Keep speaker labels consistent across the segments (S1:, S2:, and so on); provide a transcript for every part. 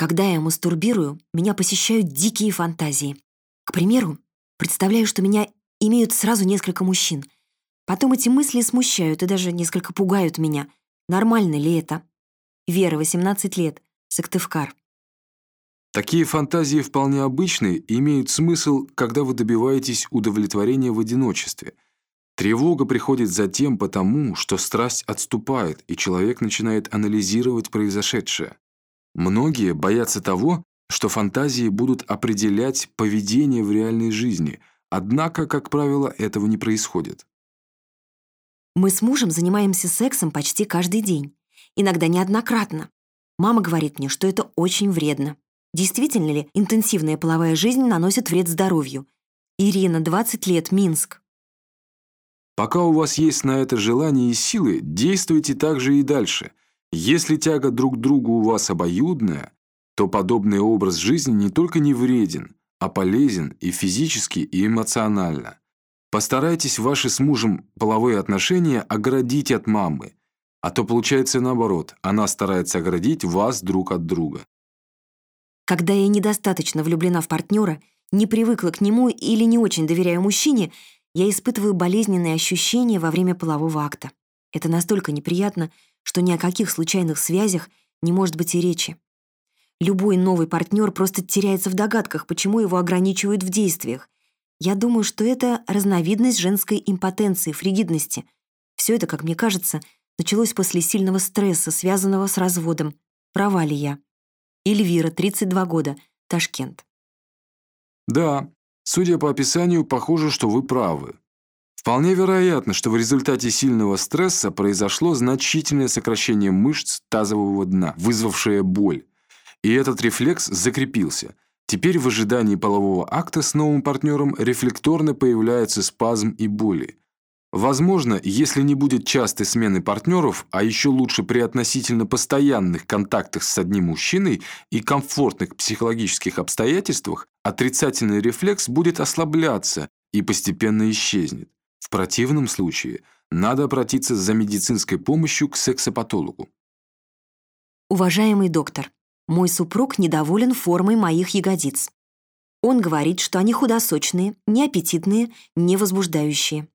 S1: Когда я мастурбирую, меня посещают дикие фантазии. К примеру, представляю, что меня имеют сразу несколько мужчин. Потом эти мысли смущают и даже несколько пугают меня. Нормально ли это? Вера, 18 лет, Сыктывкар.
S2: Такие фантазии вполне обычны и имеют смысл, когда вы добиваетесь удовлетворения в одиночестве. Тревога приходит затем потому, что страсть отступает, и человек начинает анализировать произошедшее. Многие боятся того, что фантазии будут определять поведение в реальной жизни, однако, как правило, этого не происходит.
S1: Мы с мужем занимаемся сексом почти каждый день, иногда неоднократно. Мама говорит мне, что это очень вредно. Действительно ли интенсивная половая жизнь наносит вред здоровью? Ирина, 20 лет, Минск.
S2: Пока у вас есть на это желание и силы, действуйте так же и дальше. Если тяга друг к другу у вас обоюдная, то подобный образ жизни не только не вреден, а полезен и физически, и эмоционально. Постарайтесь ваши с мужем половые отношения оградить от мамы, а то получается наоборот, она старается оградить вас друг от друга.
S1: Когда я недостаточно влюблена в партнера, не привыкла к нему или не очень доверяю мужчине, я испытываю болезненные ощущения во время полового акта. Это настолько неприятно, что ни о каких случайных связях не может быть и речи. Любой новый партнер просто теряется в догадках, почему его ограничивают в действиях. Я думаю, что это разновидность женской импотенции, фригидности. Все это, как мне кажется, началось после сильного стресса, связанного с разводом. Права ли я? Эльвира, 32 года, Ташкент.
S2: Да, судя по описанию, похоже, что вы правы. Вполне вероятно, что в результате сильного стресса произошло значительное сокращение мышц тазового дна, вызвавшее боль. И этот рефлекс закрепился. Теперь в ожидании полового акта с новым партнером рефлекторно появляются спазм и боли. Возможно, если не будет частой смены партнеров, а еще лучше при относительно постоянных контактах с одним мужчиной и комфортных психологических обстоятельствах, отрицательный рефлекс будет ослабляться и постепенно исчезнет. В противном случае надо обратиться за медицинской помощью к сексопатологу.
S1: Уважаемый доктор, мой супруг недоволен формой моих ягодиц. Он говорит, что они худосочные, неаппетитные, невозбуждающие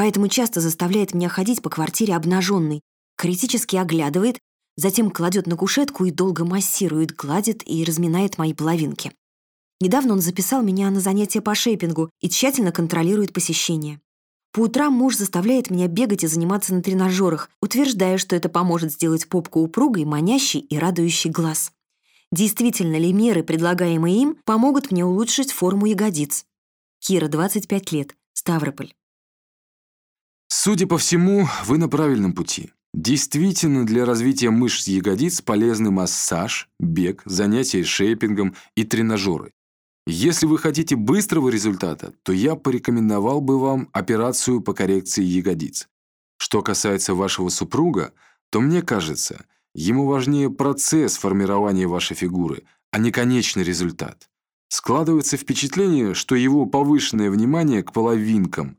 S1: поэтому часто заставляет меня ходить по квартире обнаженной, критически оглядывает, затем кладет на кушетку и долго массирует, гладит и разминает мои половинки. Недавно он записал меня на занятия по шейпингу и тщательно контролирует посещение. По утрам муж заставляет меня бегать и заниматься на тренажерах, утверждая, что это поможет сделать попку упругой, манящей и радующей глаз. Действительно ли меры, предлагаемые им, помогут мне улучшить форму ягодиц? Кира, 25 лет, Ставрополь.
S2: Судя по всему, вы на правильном пути. Действительно, для развития мышц ягодиц полезны массаж, бег, занятия шейпингом и тренажеры. Если вы хотите быстрого результата, то я порекомендовал бы вам операцию по коррекции ягодиц. Что касается вашего супруга, то мне кажется, ему важнее процесс формирования вашей фигуры, а не конечный результат. Складывается впечатление, что его повышенное внимание к половинкам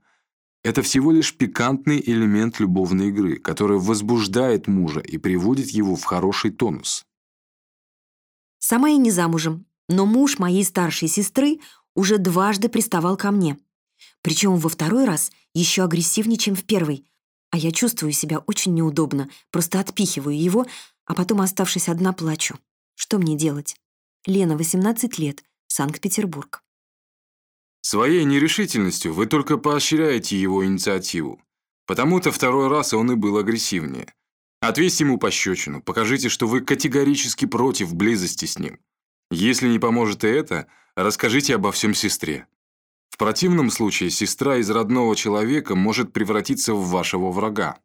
S2: это всего лишь пикантный элемент любовной игры, который возбуждает мужа и приводит его в хороший тонус.
S1: Сама я не замужем, но муж моей старшей сестры уже дважды приставал ко мне. Причем во второй раз еще агрессивнее, чем в первый. А я чувствую себя очень неудобно, просто отпихиваю его, а потом, оставшись одна, плачу. Что мне делать? Лена, 18 лет, Санкт-Петербург.
S2: Своей нерешительностью вы только поощряете его инициативу. Потому-то второй раз он и был агрессивнее. Отвесьте ему пощечину, покажите, что вы категорически против близости с ним. Если не поможет и это, расскажите обо всем сестре. В противном случае сестра из родного человека может превратиться в вашего врага.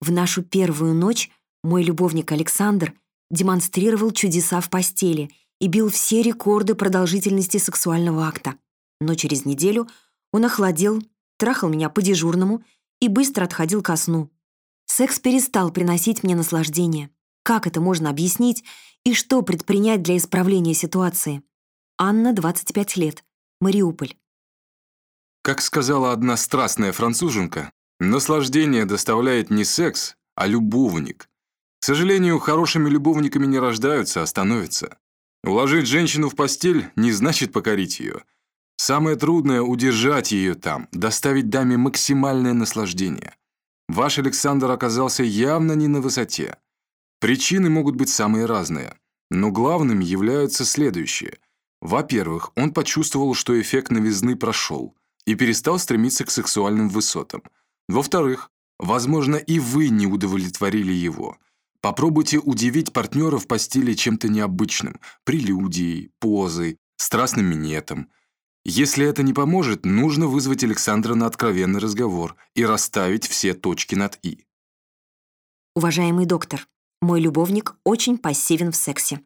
S1: В нашу первую ночь мой любовник Александр демонстрировал чудеса в постели и бил все рекорды продолжительности сексуального акта. Но через неделю он охладел, трахал меня по-дежурному и быстро отходил ко сну. Секс перестал приносить мне наслаждение. Как это можно объяснить и что предпринять для исправления ситуации? Анна, 25 лет, Мариуполь.
S2: Как сказала одна страстная француженка, наслаждение доставляет не секс, а любовник. К сожалению, хорошими любовниками не рождаются, а становятся. Уложить женщину в постель не значит покорить ее. Самое трудное — удержать ее там, доставить даме максимальное наслаждение. Ваш Александр оказался явно не на высоте. Причины могут быть самые разные, но главными являются следующие. Во-первых, он почувствовал, что эффект новизны прошел и перестал стремиться к сексуальным высотам. Во-вторых, возможно, и вы не удовлетворили его — Попробуйте удивить партнера в постели чем-то необычным, прелюдией, позой, страстным минетом. Если это не поможет, нужно вызвать Александра на откровенный разговор и расставить все точки над «и».
S1: Уважаемый доктор, мой любовник очень пассивен в сексе.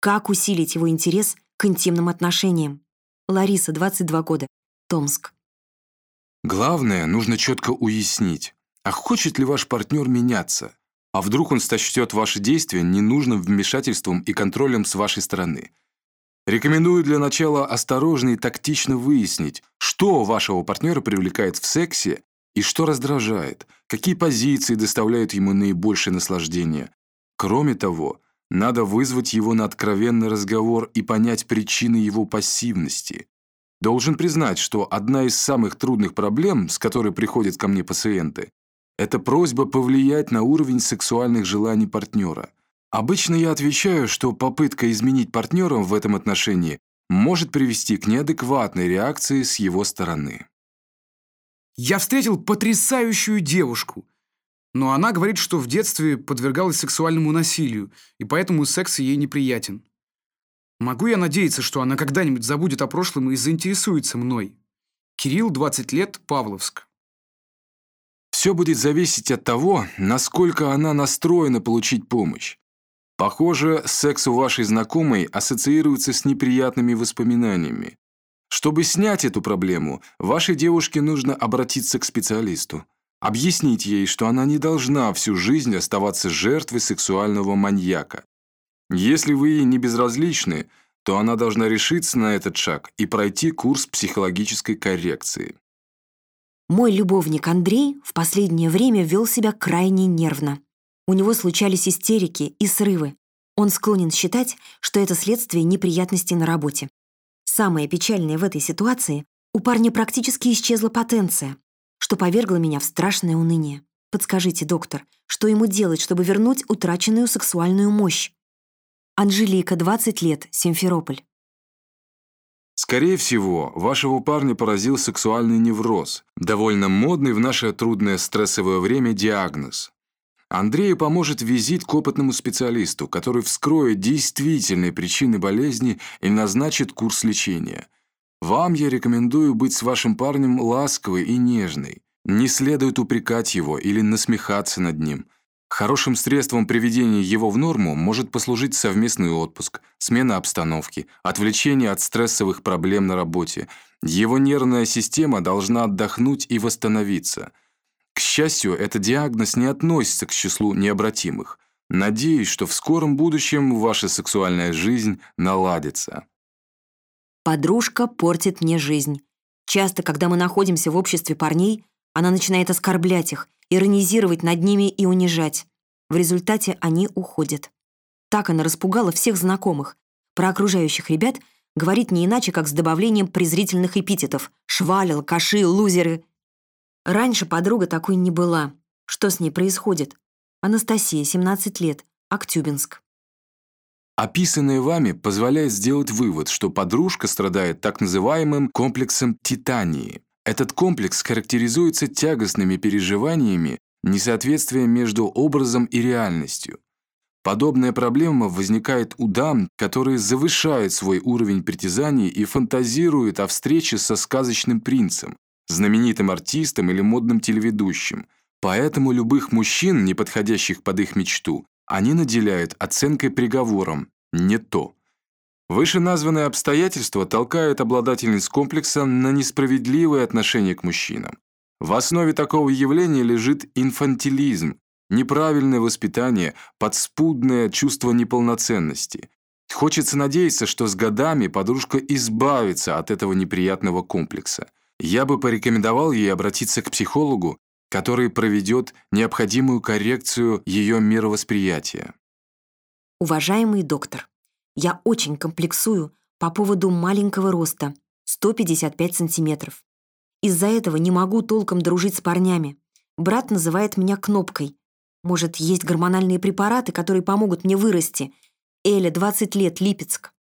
S1: Как усилить его интерес к интимным отношениям? Лариса, 22 года, Томск.
S2: Главное, нужно четко уяснить, а хочет ли ваш партнер меняться? А вдруг он сочтет ваши действия ненужным вмешательством и контролем с вашей стороны? Рекомендую для начала осторожно и тактично выяснить, что вашего партнера привлекает в сексе и что раздражает, какие позиции доставляют ему наибольшее наслаждение. Кроме того, надо вызвать его на откровенный разговор и понять причины его пассивности. Должен признать, что одна из самых трудных проблем, с которой приходят ко мне пациенты, это просьба повлиять на уровень сексуальных желаний партнера. Обычно я отвечаю, что попытка изменить партнера в этом отношении может привести к неадекватной реакции с его стороны.
S3: Я встретил потрясающую девушку, но она говорит, что в детстве подвергалась сексуальному насилию, и поэтому секс ей неприятен. Могу я надеяться, что она когда-нибудь забудет о прошлом и заинтересуется мной? Кирилл, 20 лет, Павловск.
S2: Все будет зависеть от того, насколько она настроена получить помощь. Похоже, секс у вашей знакомой ассоциируется с неприятными воспоминаниями. Чтобы снять эту проблему, вашей девушке нужно обратиться к специалисту. Объяснить ей, что она не должна всю жизнь оставаться жертвой сексуального маньяка. Если вы ей не безразличны, то она должна решиться на этот шаг и пройти курс психологической коррекции.
S1: Мой любовник Андрей в последнее время вел себя крайне нервно. У него случались истерики и срывы. Он склонен считать, что это следствие неприятностей на работе. Самое печальное в этой ситуации — у парня практически исчезла потенция, что повергло меня в страшное уныние. Подскажите, доктор, что ему делать, чтобы вернуть утраченную сексуальную мощь? Анжелика, 20 лет, Симферополь.
S2: Скорее всего, вашего парня поразил сексуальный невроз, довольно модный в наше трудное стрессовое время диагноз. Андрею поможет визит к опытному специалисту, который вскроет действительные причины болезни и назначит курс лечения. Вам я рекомендую быть с вашим парнем ласковой и нежной. Не следует упрекать его или насмехаться над ним – Хорошим средством приведения его в норму может послужить совместный отпуск, смена обстановки, отвлечение от стрессовых проблем на работе. Его нервная система должна отдохнуть и восстановиться. К счастью, этот диагноз не относится к числу необратимых. Надеюсь, что в скором будущем ваша сексуальная жизнь наладится.
S1: Подружка портит мне жизнь. Часто, когда мы находимся в обществе парней, она начинает оскорблять их, иронизировать над ними и унижать. В результате они уходят. Так она распугала всех знакомых. Про окружающих ребят говорит не иначе, как с добавлением презрительных эпитетов «швалил», «алкаши», «лузеры». Раньше подруга такой не была. Что с ней происходит? Анастасия, 17 лет, Актюбинск.
S2: Описанное вами позволяет сделать вывод, что подружка страдает так называемым комплексом титании. Этот комплекс характеризуется тягостными переживаниями несоответствие между образом и реальностью. Подобная проблема возникает у дам, которые завышают свой уровень притязаний и фантазируют о встрече со сказочным принцем, знаменитым артистом или модным телеведущим. Поэтому любых мужчин, не подходящих под их мечту, они наделяют оценкой приговором «не то». Вышеназванные обстоятельства толкают обладательниц комплекса на несправедливое отношение к мужчинам. В основе такого явления лежит инфантилизм, неправильное воспитание, подспудное чувство неполноценности. Хочется надеяться, что с годами подружка избавится от этого неприятного комплекса. Я бы порекомендовал ей обратиться к психологу, который проведет необходимую коррекцию ее мировосприятия.
S1: Уважаемый доктор, я очень комплексую по поводу маленького роста, 155 сантиметров. Из-за этого не могу толком дружить с парнями. Брат называет меня кнопкой. Может, есть гормональные препараты, которые помогут мне вырасти. Эля, 20 лет, Липецк.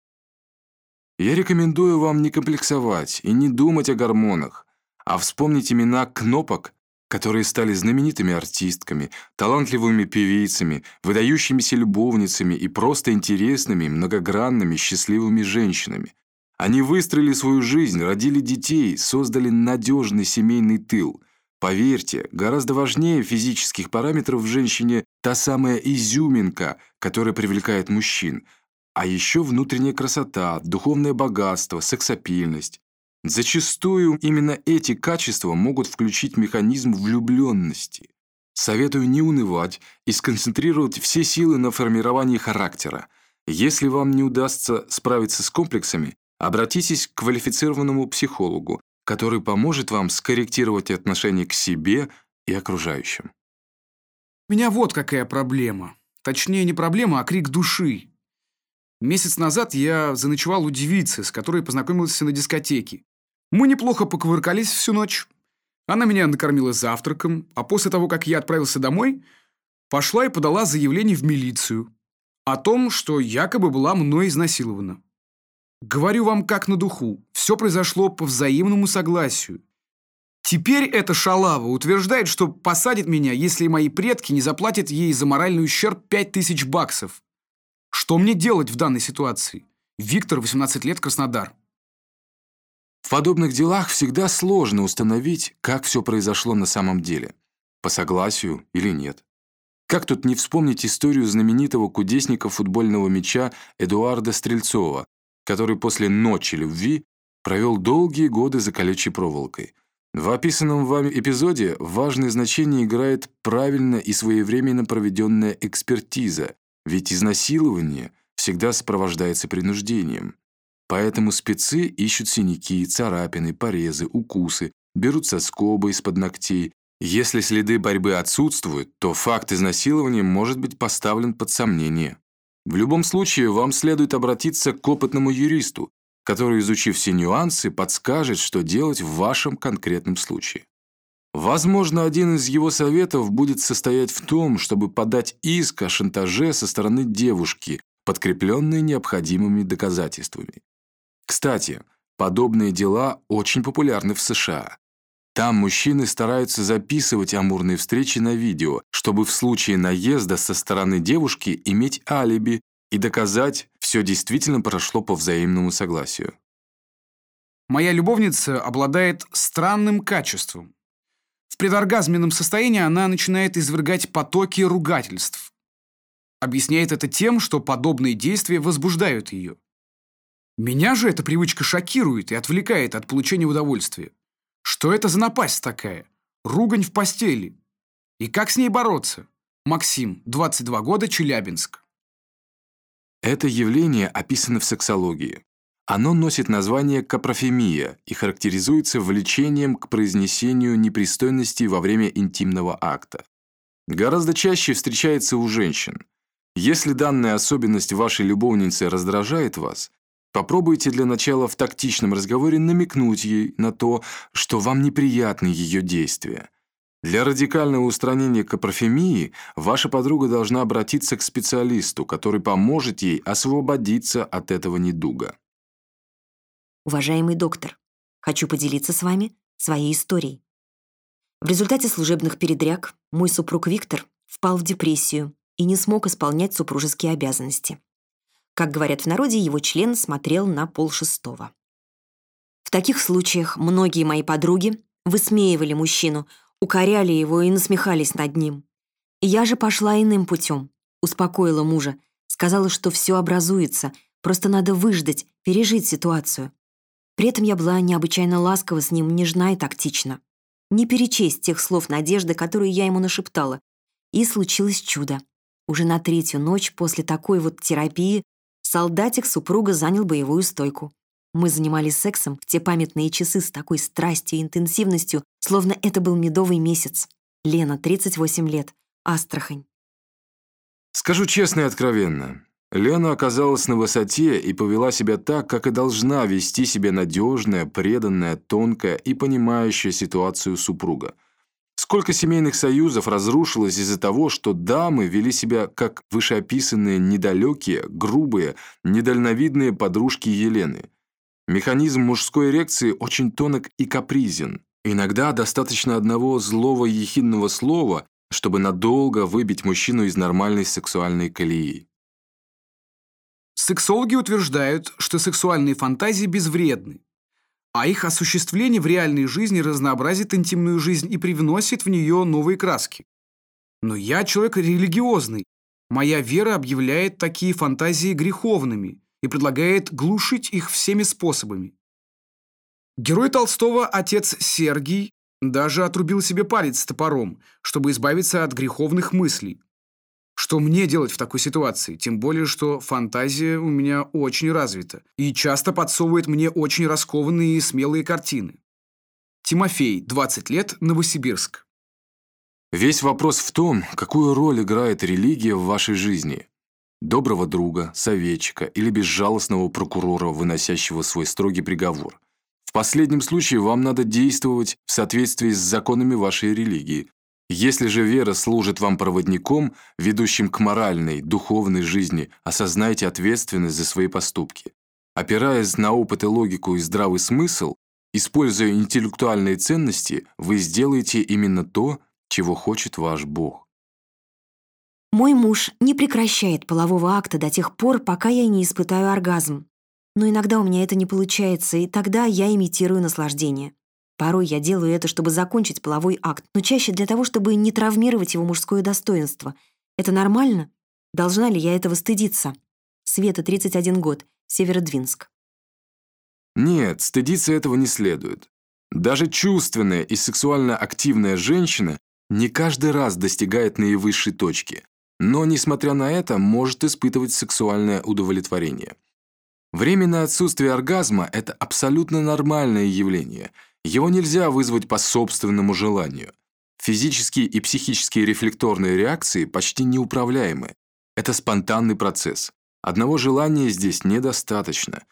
S2: Я рекомендую вам не комплексовать и не думать о гормонах, а вспомнить имена кнопок, которые стали знаменитыми артистками, талантливыми певицами, выдающимися любовницами и просто интересными, многогранными, счастливыми женщинами. Они выстроили свою жизнь, родили детей, создали надежный семейный тыл. Поверьте, гораздо важнее физических параметров в женщине та самая изюминка, которая привлекает мужчин, а еще внутренняя красота, духовное богатство, сексапильность. Зачастую именно эти качества могут включить механизм влюбленности. Советую не унывать и сконцентрировать все силы на формировании характера. Если вам не удастся справиться с комплексами, обратитесь к квалифицированному психологу, который поможет вам скорректировать отношение к себе и окружающим.
S3: У меня вот какая проблема. Точнее, не проблема, а крик души. Месяц назад я заночевал у девицы, с которой познакомился на дискотеке. Мы неплохо покувыркались всю ночь. Она меня накормила завтраком, а после того, как я отправился домой, пошла и подала заявление в милицию о том, что якобы была мной изнасилована. Говорю вам как на духу, все произошло по взаимному согласию. Теперь эта шалава утверждает, что посадит меня, если мои предки не заплатят ей за моральный ущерб 5000 баксов. Что мне делать в данной ситуации? Виктор, 18 лет, Краснодар.
S2: В подобных делах всегда сложно установить, как все произошло на самом деле, по согласию или нет. Как тут не вспомнить историю знаменитого кудесника футбольного мяча Эдуарда Стрельцова, который после «Ночи любви» провел долгие годы за колючей проволокой. В описанном вами эпизоде важное значение играет правильно и своевременно проведенная экспертиза, ведь изнасилование всегда сопровождается принуждением. Поэтому спецы ищут синяки, царапины, порезы, укусы, берут соскобы из-под ногтей. Если следы борьбы отсутствуют, то факт изнасилования может быть поставлен под сомнение. В любом случае, вам следует обратиться к опытному юристу, который, изучив все нюансы, подскажет, что делать в вашем конкретном случае. Возможно, один из его советов будет состоять в том, чтобы подать иск о шантаже со стороны девушки, подкрепленный необходимыми доказательствами. Кстати, подобные дела очень популярны в США. Там мужчины стараются записывать амурные встречи на видео, чтобы в случае наезда со стороны девушки иметь алиби и доказать, все действительно прошло по взаимному согласию.
S3: Моя любовница обладает странным качеством. В предоргазменном состоянии она начинает извергать потоки ругательств. Объясняет это тем, что подобные действия возбуждают ее. Меня же эта привычка шокирует и отвлекает от получения удовольствия. Что это за напасть такая? Ругань в постели. И как с ней бороться? Максим, 22 года, Челябинск.
S2: Это явление описано в сексологии. Оно носит название капрофемия и характеризуется влечением к произнесению непристойностей во время интимного акта. Гораздо чаще встречается у женщин. Если данная особенность вашей любовницы раздражает вас, Попробуйте для начала в тактичном разговоре намекнуть ей на то, что вам неприятны ее действия. Для радикального устранения капрофемии ваша подруга должна обратиться к специалисту, который поможет ей освободиться от этого недуга.
S1: Уважаемый доктор, хочу поделиться с вами своей историей. В результате служебных передряг мой супруг Виктор впал в депрессию и не смог исполнять супружеские обязанности. Как говорят в народе, его член смотрел на полшестого. В таких случаях многие мои подруги высмеивали мужчину, укоряли его и насмехались над ним. Я же пошла иным путем, успокоила мужа, сказала, что все образуется, просто надо выждать, пережить ситуацию. При этом я была необычайно ласкова с ним, нежна и тактична. Не перечесть тех слов надежды, которые я ему нашептала. И случилось чудо. Уже на третью ночь после такой вот терапии солдатик супруга занял боевую стойку. Мы занимались сексом в те памятные часы с такой страстью и интенсивностью, словно это был медовый месяц. Лена, 38 лет. Астрахань.
S2: Скажу честно и откровенно. Лена оказалась на высоте и повела себя так, как и должна вести себя надежная, преданная, тонкая и понимающая ситуацию супруга. Сколько семейных союзов разрушилось из-за того, что дамы вели себя как вышеописанные недалекие, грубые, недальновидные подружки Елены. Механизм мужской эрекции очень тонок и капризен. Иногда достаточно одного злого ехидного слова, чтобы надолго выбить мужчину из нормальной сексуальной колеи.
S3: Сексологи утверждают, что сексуальные фантазии безвредны, а их осуществление в реальной жизни разнообразит интимную жизнь и привносит в нее новые краски. Но я человек религиозный. Моя вера объявляет такие фантазии греховными и предлагает глушить их всеми способами. Герой Толстого, отец Сергий, даже отрубил себе палец топором, чтобы избавиться от греховных мыслей. Что мне делать в такой ситуации? Тем более, что фантазия у меня очень развита и часто подсовывает мне очень раскованные и смелые картины. Тимофей, 20 лет, Новосибирск.
S2: Весь вопрос в том, какую роль играет религия в вашей жизни. Доброго друга, советчика или безжалостного прокурора, выносящего свой строгий приговор. В последнем случае вам надо действовать в соответствии с законами вашей религии, если же вера служит вам проводником, ведущим к моральной, духовной жизни, осознайте ответственность за свои поступки. Опираясь на опыт и логику и здравый смысл, используя интеллектуальные ценности, вы сделаете именно то, чего хочет ваш Бог.
S1: Мой муж не прекращает полового акта до тех пор, пока я не испытаю оргазм. Но иногда у меня это не получается, и тогда я имитирую наслаждение. Порой я делаю это, чтобы закончить половой акт, но чаще для того, чтобы не травмировать его мужское достоинство. Это нормально? Должна ли я этого стыдиться? Света, 31 год, Северодвинск.
S2: Нет, стыдиться этого не следует. Даже чувственная и сексуально активная женщина не каждый раз достигает наивысшей точки, но, несмотря на это, может испытывать сексуальное удовлетворение. Временное отсутствие оргазма – это абсолютно нормальное явление – его нельзя вызвать по собственному желанию. Физические и психические рефлекторные реакции почти неуправляемы. Это спонтанный процесс. Одного желания здесь недостаточно.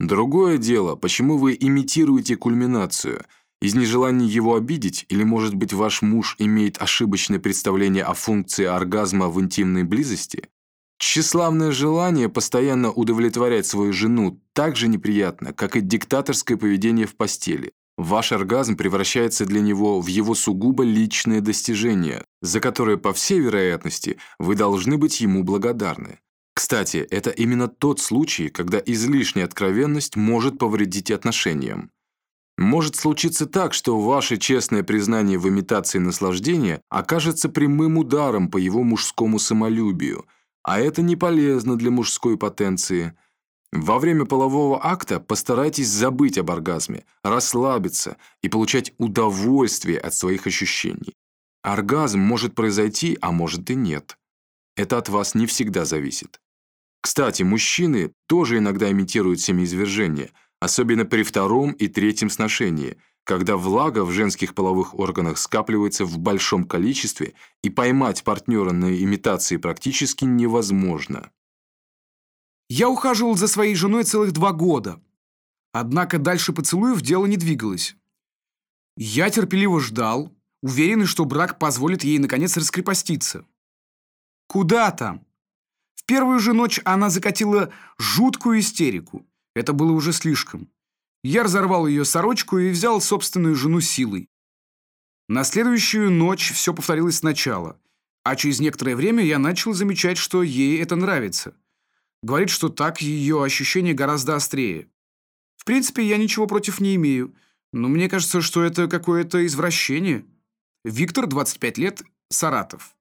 S2: Другое дело, почему вы имитируете кульминацию. Из нежелания его обидеть, или, может быть, ваш муж имеет ошибочное представление о функции оргазма в интимной близости? Тщеславное желание постоянно удовлетворять свою жену так же неприятно, как и диктаторское поведение в постели. Ваш оргазм превращается для него в его сугубо личное достижение, за которое, по всей вероятности, вы должны быть ему благодарны. Кстати, это именно тот случай, когда излишняя откровенность может повредить отношениям. Может случиться так, что ваше честное признание в имитации наслаждения окажется прямым ударом по его мужскому самолюбию, а это не полезно для мужской потенции – во время полового акта постарайтесь забыть об оргазме, расслабиться и получать удовольствие от своих ощущений. Оргазм может произойти, а может и нет. Это от вас не всегда зависит. Кстати, мужчины тоже иногда имитируют семяизвержение, особенно при втором и третьем сношении, когда влага в женских половых органах скапливается в большом количестве и поймать партнера на имитации практически невозможно.
S3: Я ухаживал за своей женой целых два года. Однако дальше поцелуев дело не двигалось. Я терпеливо ждал, уверенный, что брак позволит ей наконец раскрепоститься. Куда там? В первую же ночь она закатила жуткую истерику. Это было уже слишком. Я разорвал ее сорочку и взял собственную жену силой. На следующую ночь все повторилось сначала, а через некоторое время я начал замечать, что ей это нравится – Говорит, что так ее ощущение гораздо острее. В принципе, я ничего против не имею, но мне кажется, что это какое-то извращение. Виктор, 25 лет, Саратов.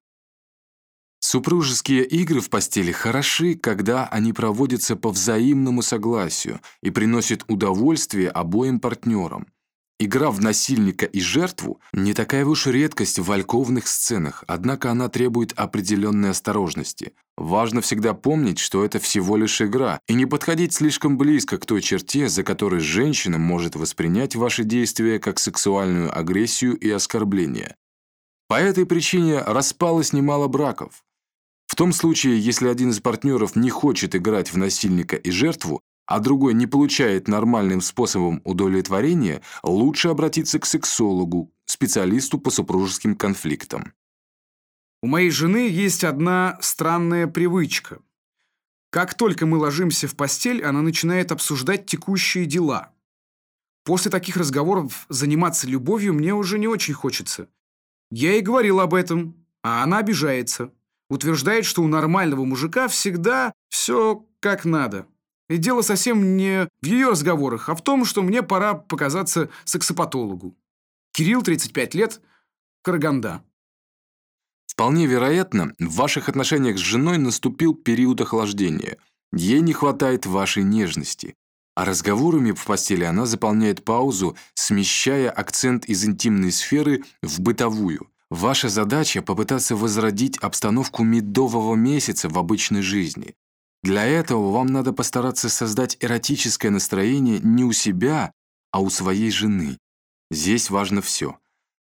S2: Супружеские игры в постели хороши, когда они проводятся по взаимному согласию и приносят удовольствие обоим партнерам. Игра в насильника и жертву не такая уж редкость в вальковных сценах, однако она требует определенной осторожности. Важно всегда помнить, что это всего лишь игра, и не подходить слишком близко к той черте, за которой женщина может воспринять ваши действия как сексуальную агрессию и оскорбление. По этой причине распалось немало браков. В том случае, если один из партнеров не хочет играть в насильника и жертву, а другой не получает нормальным способом удовлетворения, лучше обратиться к сексологу, специалисту по супружеским конфликтам.
S3: У моей жены есть одна странная привычка. Как только мы ложимся в постель, она начинает обсуждать текущие дела. После таких разговоров заниматься любовью мне уже не очень хочется. Я ей говорил об этом, а она обижается. Утверждает, что у нормального мужика всегда все как надо. И дело совсем не в ее разговорах, а в том, что мне пора показаться сексопатологу. Кирилл, 35 лет, Караганда.
S2: Вполне вероятно, в ваших отношениях с женой наступил период охлаждения. Ей не хватает вашей нежности. А разговорами в постели она заполняет паузу, смещая акцент из интимной сферы в бытовую. Ваша задача – попытаться возродить обстановку медового месяца в обычной жизни. Для этого вам надо постараться создать эротическое настроение не у себя, а у своей жены. Здесь важно все.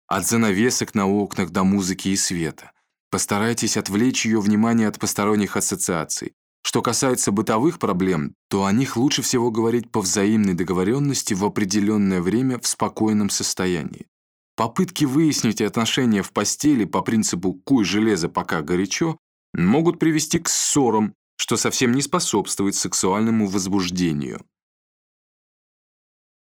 S2: От занавесок на окнах до музыки и света. Постарайтесь отвлечь ее внимание от посторонних ассоциаций. Что касается бытовых проблем, то о них лучше всего говорить по взаимной договоренности в определенное время в спокойном состоянии. Попытки выяснить отношения в постели по принципу «куй железо, пока горячо» могут привести к ссорам, что совсем не способствует сексуальному возбуждению.